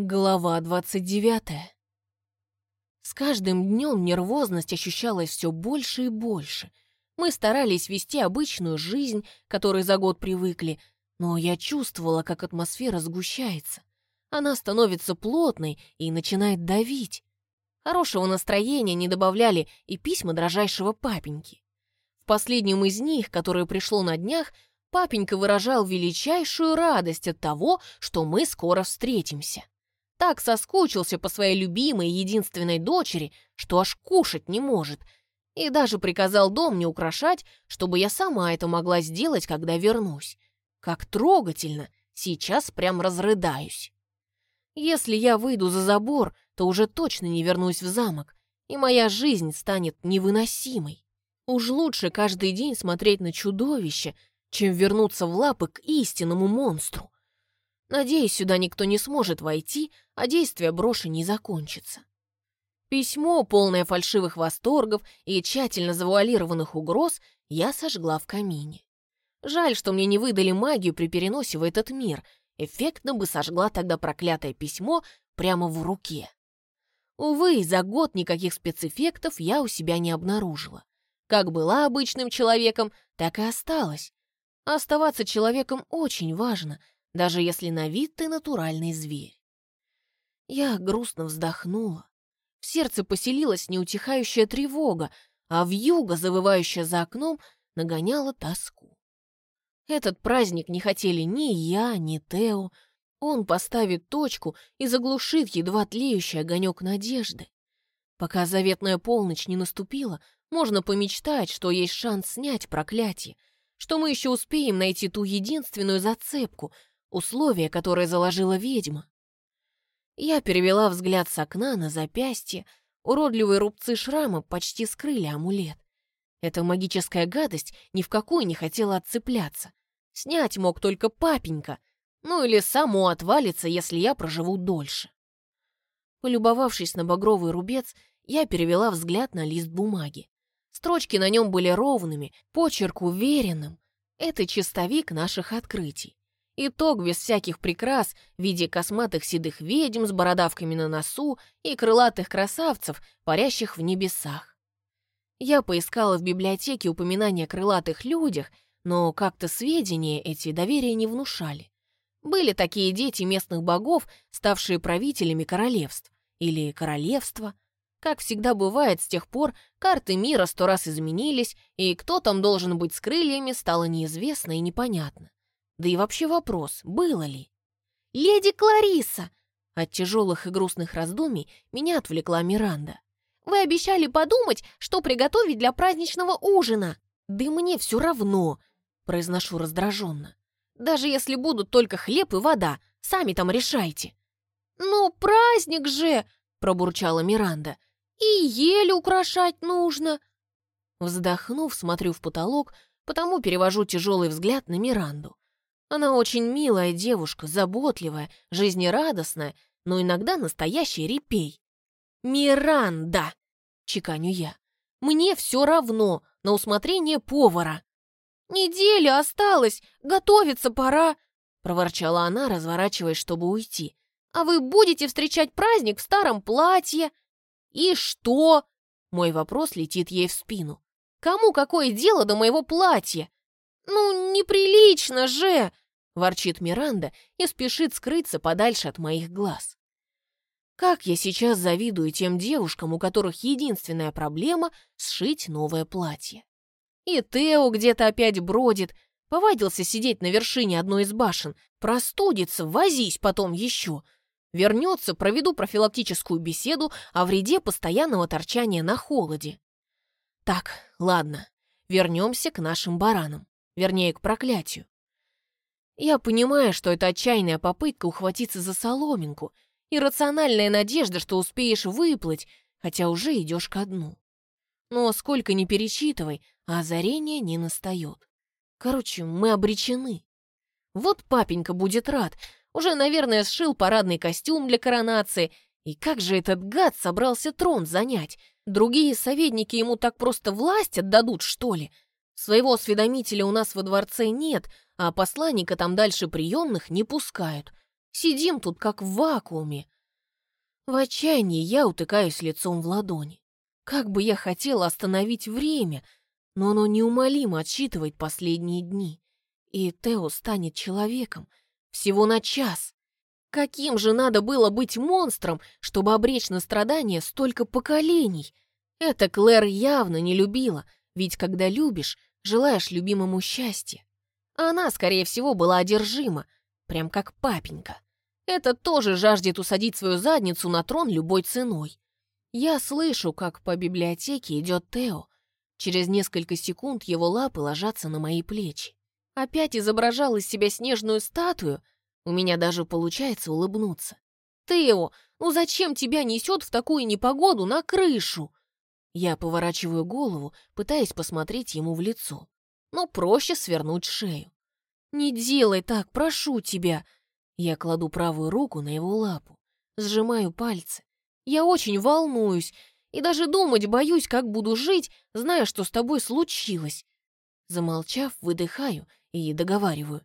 Глава 29. С каждым днем нервозность ощущалась все больше и больше. Мы старались вести обычную жизнь, которой за год привыкли, но я чувствовала, как атмосфера сгущается. Она становится плотной и начинает давить. Хорошего настроения не добавляли и письма дрожайшего папеньки. В последнем из них, которое пришло на днях, папенька выражал величайшую радость от того, что мы скоро встретимся так соскучился по своей любимой единственной дочери, что аж кушать не может, и даже приказал дом не украшать, чтобы я сама это могла сделать, когда вернусь. Как трогательно, сейчас прям разрыдаюсь. Если я выйду за забор, то уже точно не вернусь в замок, и моя жизнь станет невыносимой. Уж лучше каждый день смотреть на чудовище, чем вернуться в лапы к истинному монстру. Надеюсь, сюда никто не сможет войти, а действие броши не закончится. Письмо, полное фальшивых восторгов и тщательно завуалированных угроз, я сожгла в камине. Жаль, что мне не выдали магию при переносе в этот мир. Эффектно бы сожгла тогда проклятое письмо прямо в руке. Увы, за год никаких спецэффектов я у себя не обнаружила. Как была обычным человеком, так и осталась. оставаться человеком очень важно — даже если на вид ты натуральный зверь. Я грустно вздохнула. В сердце поселилась неутихающая тревога, а в юго, завывающая за окном, нагоняла тоску. Этот праздник не хотели ни я, ни Тео. Он поставит точку и заглушит едва тлеющий огонек надежды. Пока заветная полночь не наступила, можно помечтать, что есть шанс снять проклятие, что мы еще успеем найти ту единственную зацепку, условие, которое заложила ведьма. Я перевела взгляд с окна на запястье, уродливые рубцы шрама почти скрыли амулет. Эта магическая гадость ни в какую не хотела отцепляться. Снять мог только папенька, ну или само отвалится, если я проживу дольше. Полюбовавшись на багровый рубец, я перевела взгляд на лист бумаги. Строчки на нем были ровными, почерк уверенным. Это чистовик наших открытий. Итог без всяких прикрас в виде косматых седых ведьм с бородавками на носу и крылатых красавцев, парящих в небесах. Я поискала в библиотеке упоминания о крылатых людях, но как-то сведения эти доверия не внушали. Были такие дети местных богов, ставшие правителями королевств. Или королевства. Как всегда бывает, с тех пор карты мира сто раз изменились, и кто там должен быть с крыльями, стало неизвестно и непонятно. Да и вообще вопрос, было ли? «Леди Клариса!» От тяжелых и грустных раздумий меня отвлекла Миранда. «Вы обещали подумать, что приготовить для праздничного ужина!» «Да мне все равно!» Произношу раздраженно. «Даже если будут только хлеб и вода, сами там решайте!» «Ну, праздник же!» Пробурчала Миранда. «И еле украшать нужно!» Вздохнув, смотрю в потолок, потому перевожу тяжелый взгляд на Миранду. Она очень милая девушка, заботливая, жизнерадостная, но иногда настоящий репей. «Миранда!» — чеканю я. «Мне все равно, на усмотрение повара». «Неделя осталась, готовиться пора!» — проворчала она, разворачиваясь, чтобы уйти. «А вы будете встречать праздник в старом платье?» «И что?» — мой вопрос летит ей в спину. «Кому какое дело до моего платья? «Ну, неприлично же!» — ворчит Миранда и спешит скрыться подальше от моих глаз. Как я сейчас завидую тем девушкам, у которых единственная проблема — сшить новое платье. И Тео где-то опять бродит, повадился сидеть на вершине одной из башен, простудится, возись потом еще. Вернется, проведу профилактическую беседу о вреде постоянного торчания на холоде. Так, ладно, вернемся к нашим баранам вернее, к проклятию. Я понимаю, что это отчаянная попытка ухватиться за соломинку, иррациональная надежда, что успеешь выплыть, хотя уже идешь ко дну. Но сколько ни перечитывай, а озарение не настает. Короче, мы обречены. Вот папенька будет рад, уже, наверное, сшил парадный костюм для коронации, и как же этот гад собрался трон занять? Другие советники ему так просто власть отдадут, что ли? Своего осведомителя у нас во дворце нет, а посланника там дальше приемных не пускают. Сидим тут как в вакууме. В отчаянии я утыкаюсь лицом в ладони. Как бы я хотела остановить время, но оно неумолимо отсчитывает последние дни. И Тео станет человеком всего на час. Каким же надо было быть монстром, чтобы обречь на страдания столько поколений? Это Клэр явно не любила, ведь когда любишь, желаешь любимому счастья. Она, скорее всего, была одержима, прям как папенька. Это тоже жаждет усадить свою задницу на трон любой ценой. Я слышу, как по библиотеке идет Тео. Через несколько секунд его лапы ложатся на мои плечи. Опять изображал из себя снежную статую — у меня даже получается улыбнуться. «Тео, ну зачем тебя несет в такую непогоду на крышу?» Я поворачиваю голову, пытаясь посмотреть ему в лицо. Но проще свернуть шею. «Не делай так, прошу тебя!» Я кладу правую руку на его лапу, сжимаю пальцы. Я очень волнуюсь и даже думать боюсь, как буду жить, зная, что с тобой случилось. Замолчав, выдыхаю и договариваю.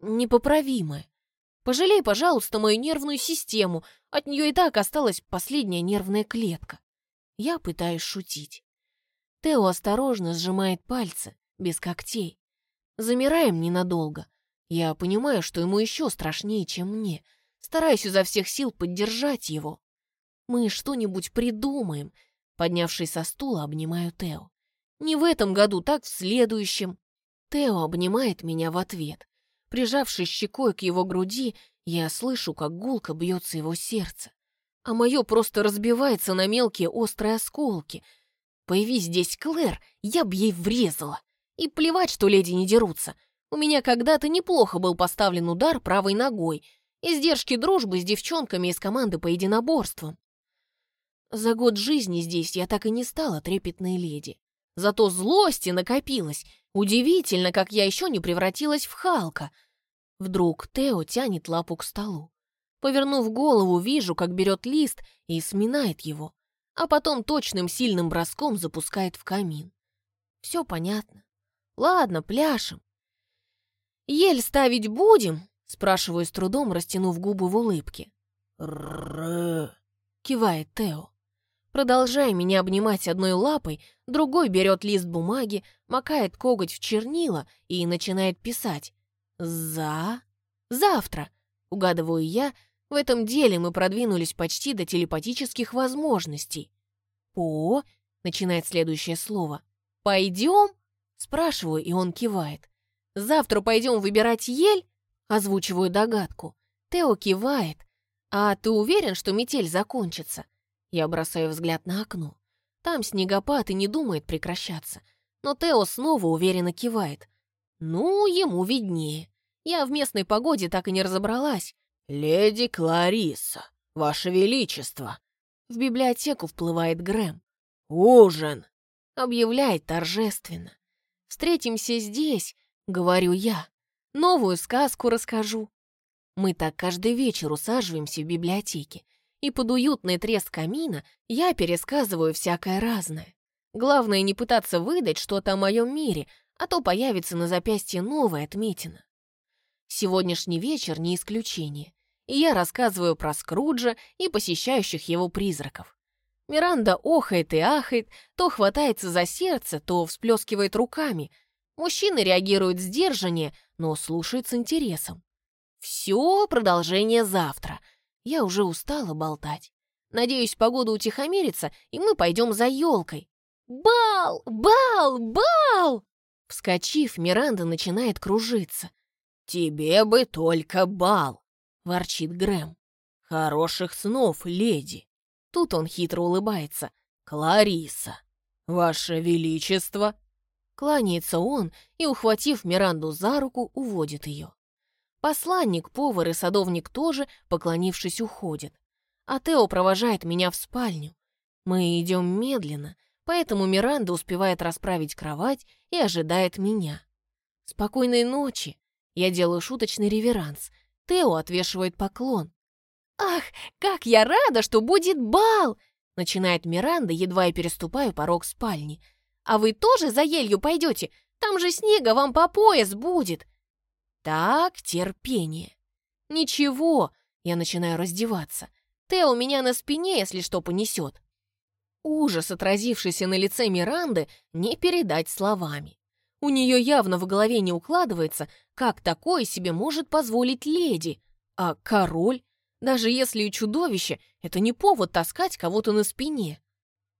Непоправимое. Пожалей, пожалуйста, мою нервную систему. От нее и так осталась последняя нервная клетка. Я пытаюсь шутить. Тео осторожно сжимает пальцы, без когтей. Замираем ненадолго. Я понимаю, что ему еще страшнее, чем мне. Стараюсь изо всех сил поддержать его. Мы что-нибудь придумаем. Поднявшись со стула, обнимаю Тео. Не в этом году, так в следующем. Тео обнимает меня в ответ. Прижавшись щекой к его груди, я слышу, как гулко бьется его сердце. А мое просто разбивается на мелкие острые осколки. Появись здесь Клэр, я б ей врезала. И плевать, что леди не дерутся. У меня когда-то неплохо был поставлен удар правой ногой. Издержки дружбы с девчонками из команды по единоборствам. За год жизни здесь я так и не стала трепетной леди. Зато злости накопилось. Удивительно, как я еще не превратилась в Халка. Вдруг Тео тянет лапу к столу. Повернув голову, вижу, как берет лист и сминает его, а потом точным сильным броском запускает в камин. Все понятно. Ладно, пляшем. «Ель ставить будем?» — спрашиваю с трудом, растянув губы в улыбке. «Р-р-р», кивает Тео. Продолжая меня обнимать одной лапой, другой берет лист бумаги, макает коготь в чернила и начинает писать. «За... завтра», — угадываю я, в этом деле мы продвинулись почти до телепатических возможностей. «По...» — начинает следующее слово. «Пойдем?» — спрашиваю, и он кивает. «Завтра пойдем выбирать ель?» — озвучиваю догадку. Тео кивает. «А ты уверен, что метель закончится?» Я бросаю взгляд на окно. Там снегопад и не думает прекращаться. Но Тео снова уверенно кивает. Ну, ему виднее. Я в местной погоде так и не разобралась. «Леди Клариса, Ваше Величество!» В библиотеку вплывает Грэм. «Ужин!» Объявляет торжественно. «Встретимся здесь», — говорю я. «Новую сказку расскажу». Мы так каждый вечер усаживаемся в библиотеке и под уютный треск камина я пересказываю всякое разное. Главное не пытаться выдать что-то о моем мире, а то появится на запястье новая отметина. Сегодняшний вечер не исключение, и я рассказываю про Скруджа и посещающих его призраков. Миранда охает и ахает, то хватается за сердце, то всплескивает руками. Мужчины реагируют сдержаннее, но слушают с интересом. Все продолжение завтра — я уже устала болтать. Надеюсь, погода утихомирится, и мы пойдем за елкой. «Бал! Бал! Бал!» Вскочив, Миранда начинает кружиться. «Тебе бы только бал!» — ворчит Грэм. «Хороших снов, леди!» Тут он хитро улыбается. «Клариса! Ваше Величество!» Кланяется он и, ухватив Миранду за руку, уводит ее. Посланник, повар и садовник тоже, поклонившись, уходят. А Тео провожает меня в спальню. Мы идем медленно, поэтому Миранда успевает расправить кровать и ожидает меня. «Спокойной ночи!» Я делаю шуточный реверанс. Тео отвешивает поклон. «Ах, как я рада, что будет бал!» Начинает Миранда, едва я переступаю порог спальни. «А вы тоже за елью пойдете? Там же снега вам по пояс будет!» Так, терпение. Ничего, Я начинаю раздеваться. Тео меня на спине, если что, понесет. Ужас, отразившийся на лице Миранды, не передать словами. У нее явно в голове не укладывается, как такое себе может позволить леди. А король? Даже если и чудовище, это не повод таскать кого-то на спине.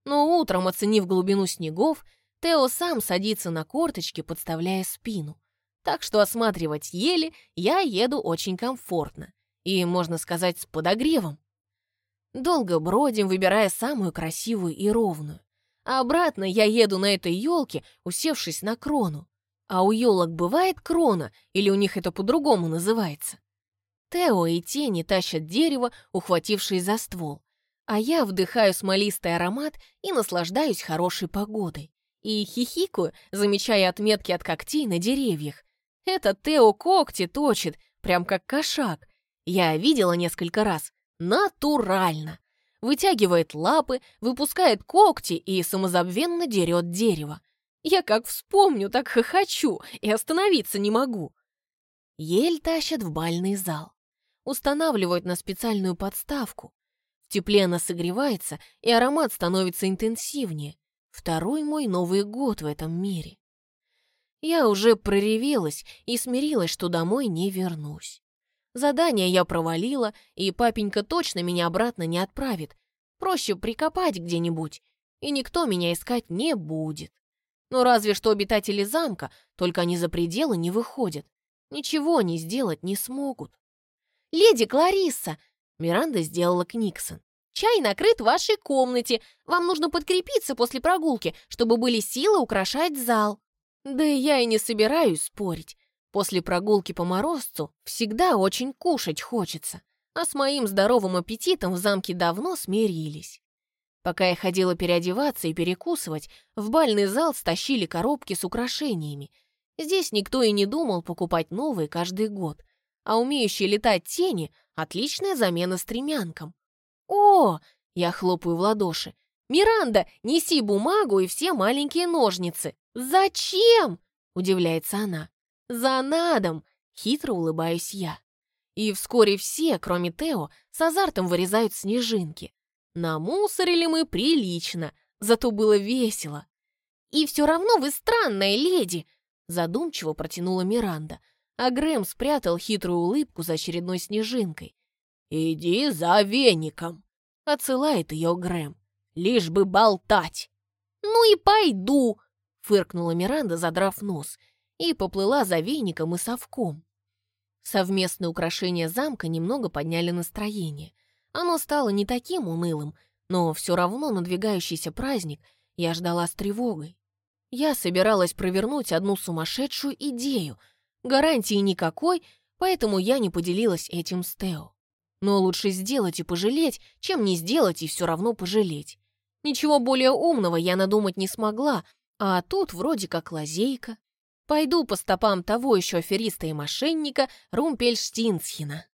Но утром, оценив глубину снегов, Тео сам садится на корточки, подставляя спину. Так что осматривать ели я еду очень комфортно. И, можно сказать, с подогревом. Долго бродим, выбирая самую красивую и ровную. А обратно я еду на этой елке, усевшись на крону. А у елок бывает крона, или у них это по-другому называется? Тео и Тени тащат дерево, ухватившись за ствол. А я вдыхаю смолистый аромат и наслаждаюсь хорошей погодой. И хихикаю, замечая отметки от когтей на деревьях. Это Тео когти точит, прям как кошак. Я видела несколько раз. Натурально вытягивает лапы, выпускает когти и самозабвенно дерет дерево. Я как вспомню, так хохочу и остановиться не могу. Ель тащат в бальный зал. Устанавливают на специальную подставку. В тепле она согревается, и аромат становится интенсивнее. Второй мой Новый год в этом мире. Я уже проревелась и смирилась, что домой не вернусь. Задание я провалила, и папенька точно меня обратно не отправит. Проще прикопать где-нибудь, и никто меня искать не будет. Ну разве что обитатели замка, только они за пределы не выходят. Ничего они сделать не смогут. «Леди Кларисса!» Миранда сделала Книксон. «Чай накрыт в вашей комнате. Вам нужно подкрепиться после прогулки, чтобы были силы украшать зал». Да я и не собираюсь спорить. После прогулки по морозцу всегда очень кушать хочется, а с моим здоровым аппетитом в замке давно смирились. Пока я ходила переодеваться и перекусывать, в бальный зал стащили коробки с украшениями. Здесь никто и не думал покупать новые каждый год, а умеющие летать тени — отличная замена стремянкам. «О!» — я хлопаю в ладоши. «Миранда, неси бумагу и все маленькие ножницы!» «Зачем?» — удивляется она. «За надом!» — хитро улыбаюсь я. И вскоре все, кроме Тео, с азартом вырезают снежинки. Намусорили мы прилично, зато было весело. «И все равно вы странная леди!» Задумчиво протянула Миранда, а Грэм спрятал хитрую улыбку за очередной снежинкой. «Иди за веником!» — отсылает ее Грэм. «Лишь бы болтать!» «Ну и пойду!» — фыркнула Миранда, задрав нос — и поплыла за веником и совком. Совместные украшения замка немного подняли настроение. Оно стало не таким унылым, но все равно надвигающийся праздник я ждала с тревогой. Я собиралась провернуть одну сумасшедшую идею. Гарантии никакой, поэтому я не поделилась этим с Тео. Но лучше сделать и пожалеть, чем не сделать и все равно пожалеть. Ничего более умного я надумать не смогла, а тут вроде как лазейка. Пойду по стопам того еще афериста и мошенника Румпельштинсхена.